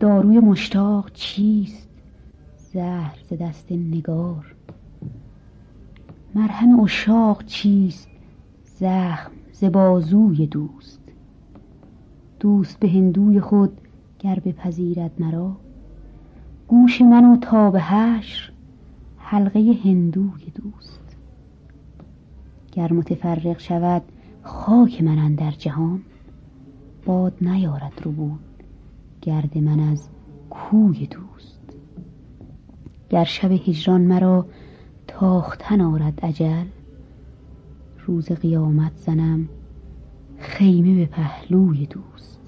داروی مشتاق چیست؟ زهر ز دست نگار. مرهم اشاق چیست؟ زخم ز بازوی دوست. دوست به هندوی خود گر بپذیرد مرا. گوش من و تا به حلقه هندوی دوست. گر متفرق شود خاک من در جهان باد نیارد ربود گرد من از کوی دوست. گر شب هجران مرا تاختن آرد اجل روز قیامت زنم خیمه به پهلوی دوست.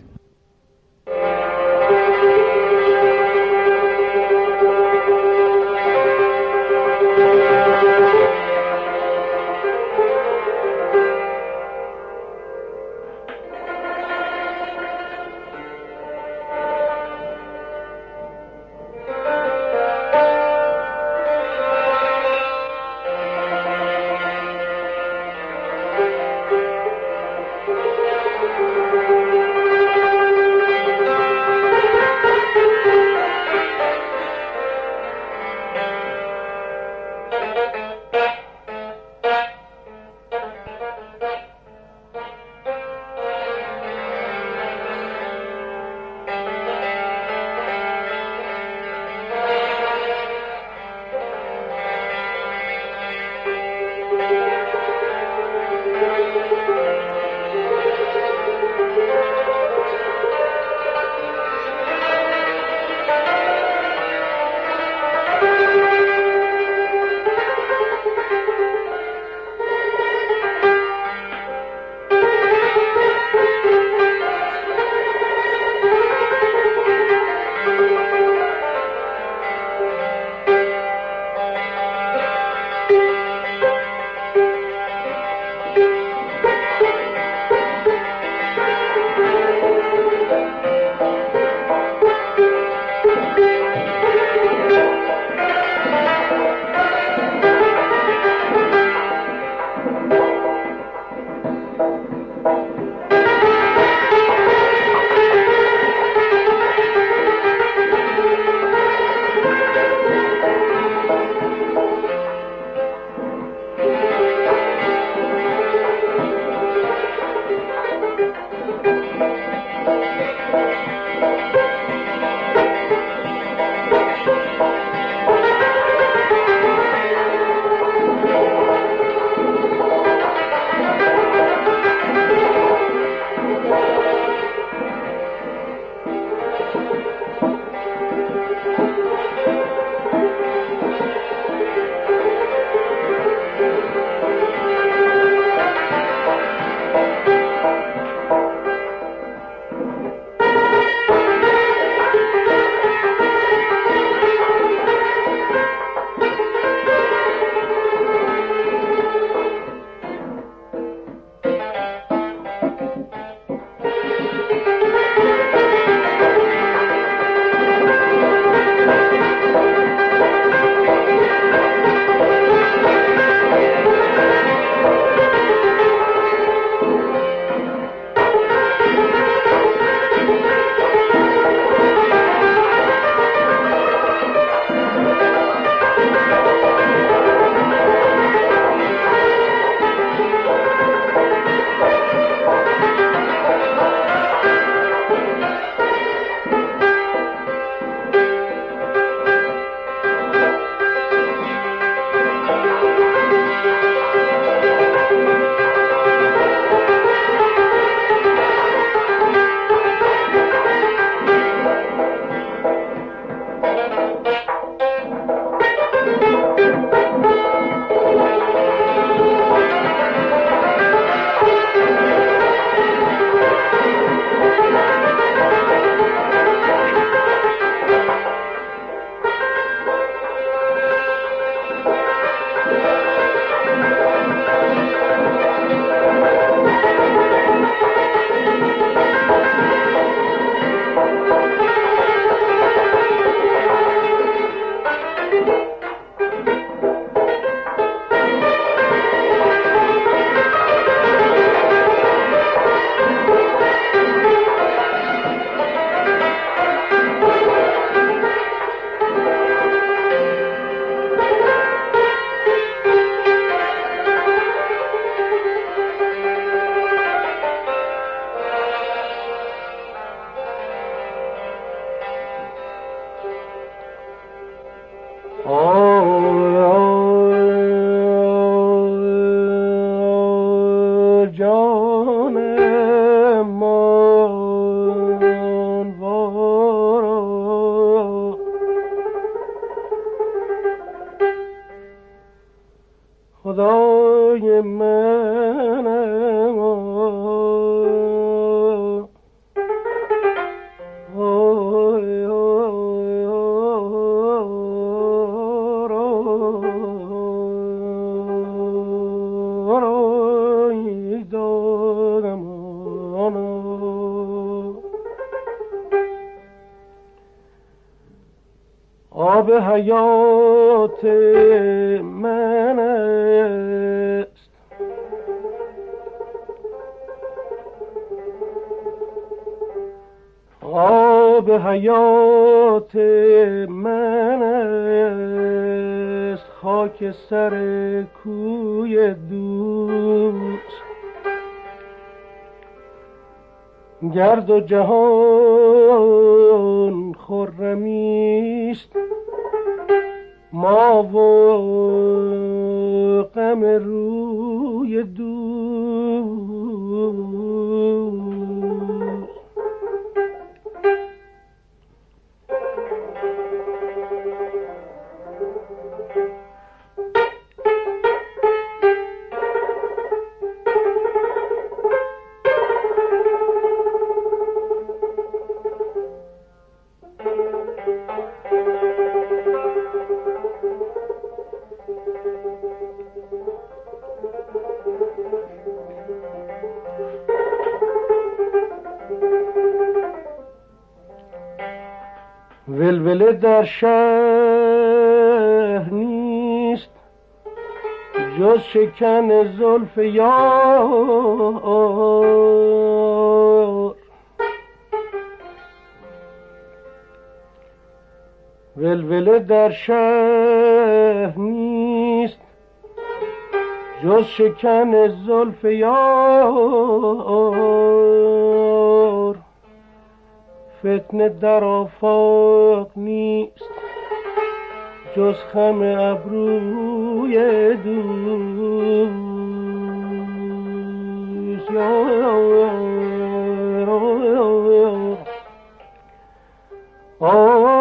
خدای منم. آب حیات من است خاک سر کوی دوست. گرد و جهان خرمیست ما و غم روی دوست. در شهر نیست جز شکن زلف یار. ولوله در شهر نیست جز شکن زلف یار. فتنه در آفاق نیست جز خم ابروی دوست. عزیز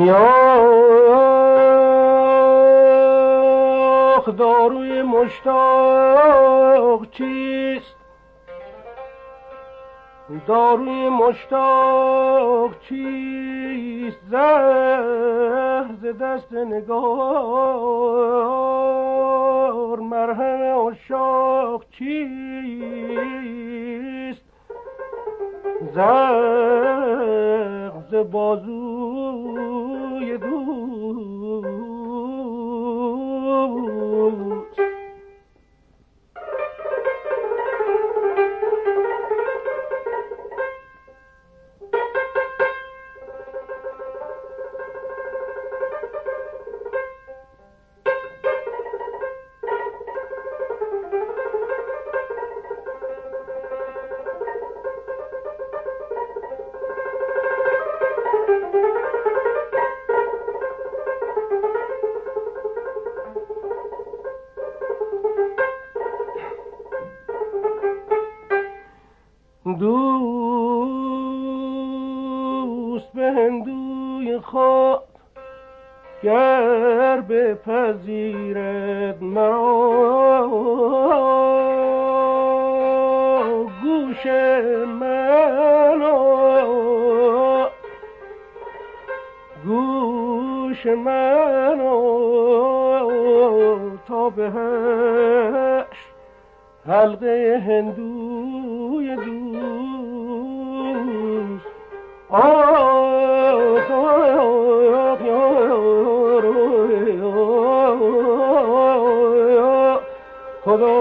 یاخ داروی مشتاق چیست؟ داروی مشتاق چیست؟ زهر ز دست نگار مرهم عشاق چیست؟ زهر ز بازوی دوست بپذیرد مرا. گوش منو گوش منو تا به حلقه هندوی دوست. todo.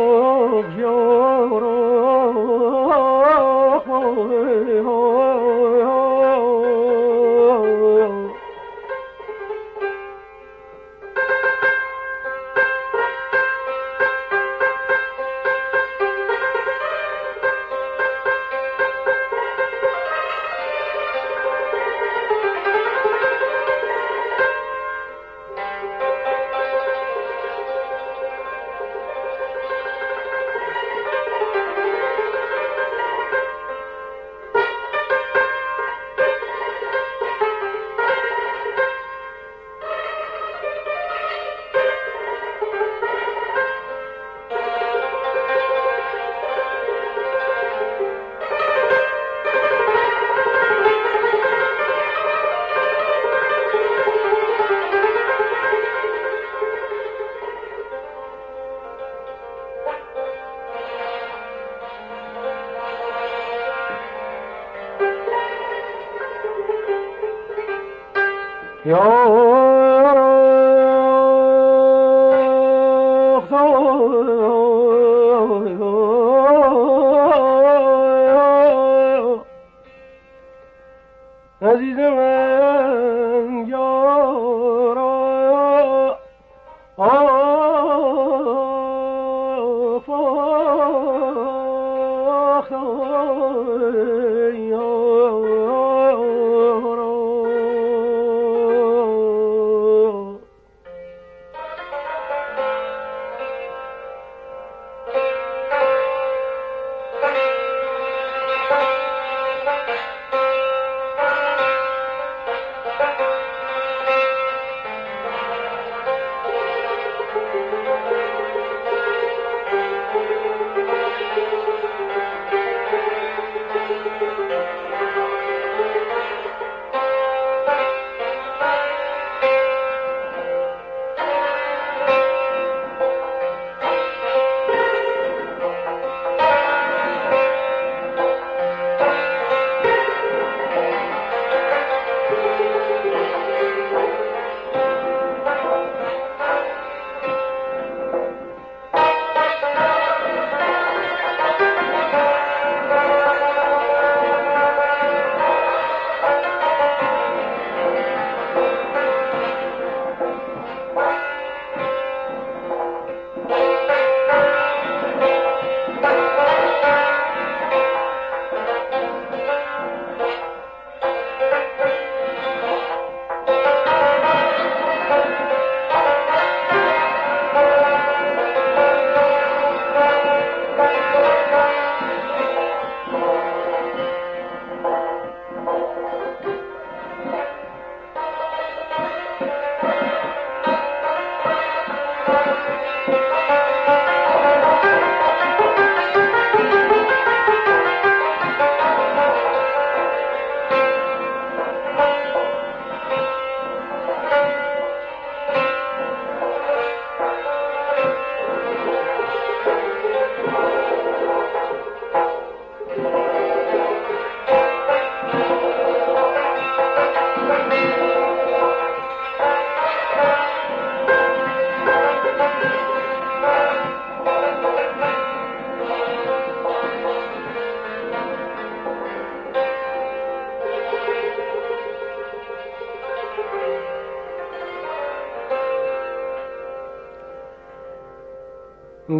有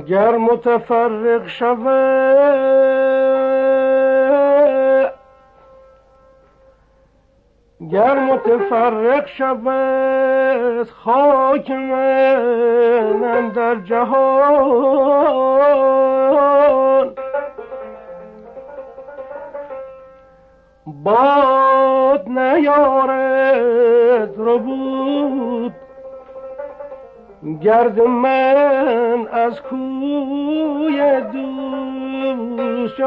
گر متفرق شود گر متفرق شود خاک من در جهان. باد نیارد رو گرد من از کوی دوست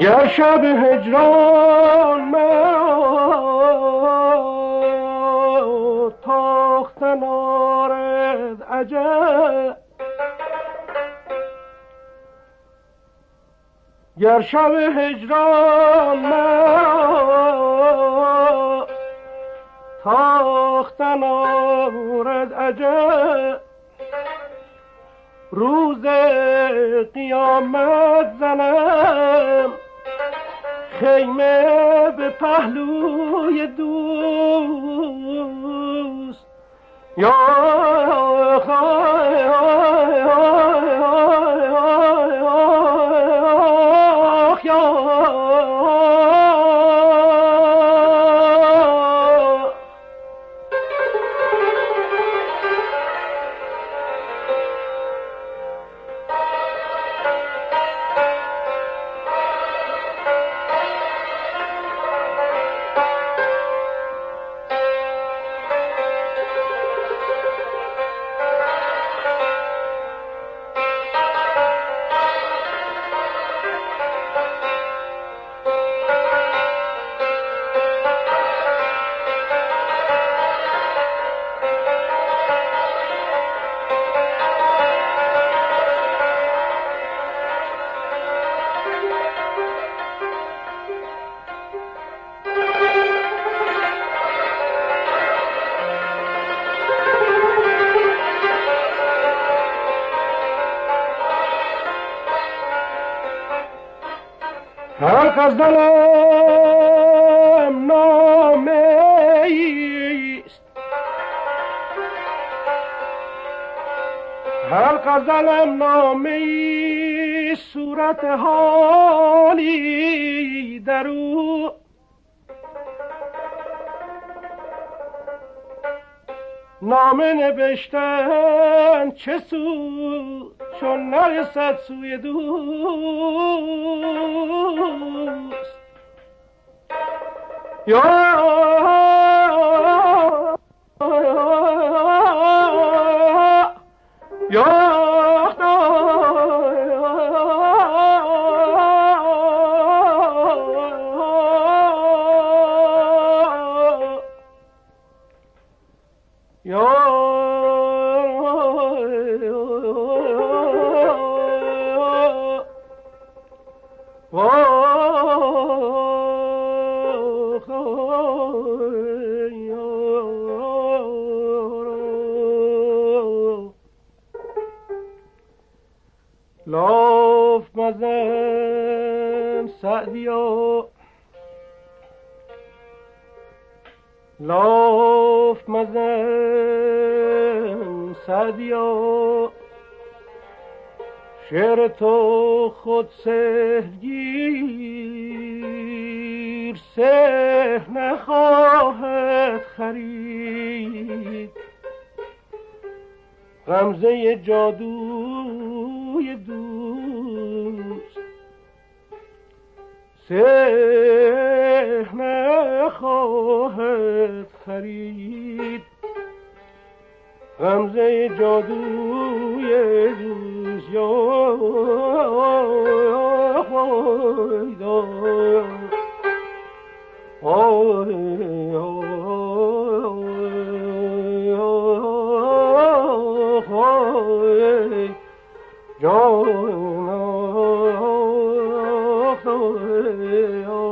گر شب هجران مرا تاختن آرد عجب. گر شب هجران مرا تاختن آرد عجب. روز قیامت زنم خیمه به پهلوی دوست. یا غزلم نامه است هر غزلم نامه صورت حالی در او. نامه نوشتن چه سود چون نرسد سوی دوست یا مزن سعدیا لاف مزن سعدیا شعر تو خود سهگیر سه نخواهد خرید غمزه جادوی چهر خواهد خرید غمزه جادوی روز یا Oh, oh, oh, Oh,